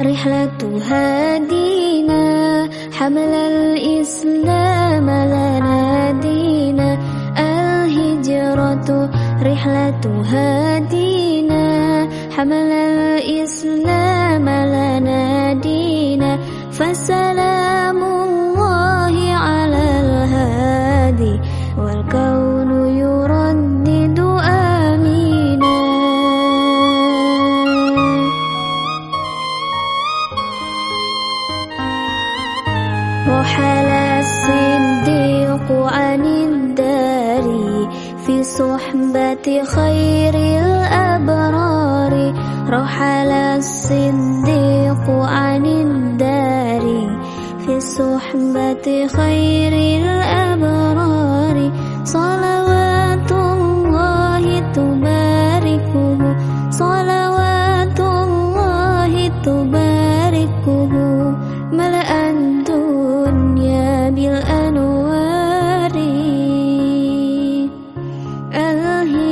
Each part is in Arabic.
رحلة هادينا حمل الإسلام لنا دينا الهجرة رحلة هادينا حمل الإسلام لنا دينا فسلام الله على الهادي والكون. رحل الصديق عن الدار في صحبة خير الأبرار. رحل الصديق عن الدار في صحبة خير الأبرار. صلوات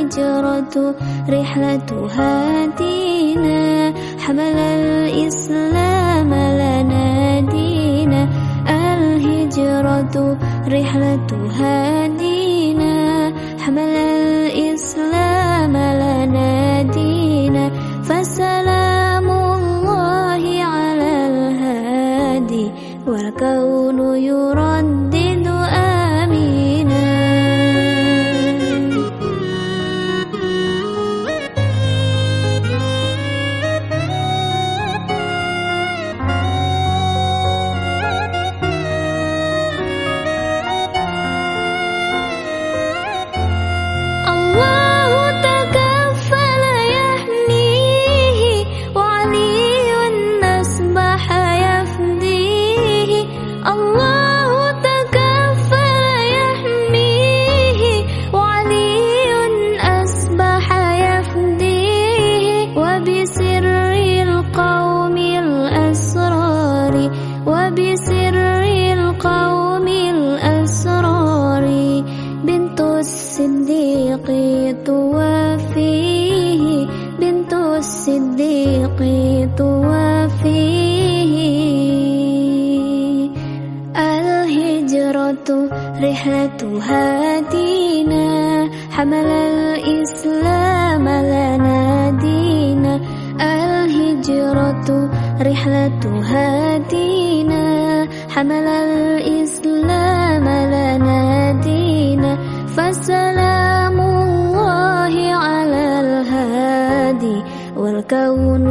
الهجرة رحلة هادينا حمل الإسلام لنا دينا. الهجرة رحلة هادينا حمل الإسلام لنا دينا. فسلام الله على الهادي والكون. الله تكفل يحميه وعلي أسبح يفديه وبسر القوم الأسرار وبسر القوم الأسرار بنت الصديق توافيه بنت الصديق توافيه رحلة هادينا حمل الإسلام لنا دينا الهجرة رحلة هادينا حمل الإسلام لنا دينا فسلام الله على الهادي. والكون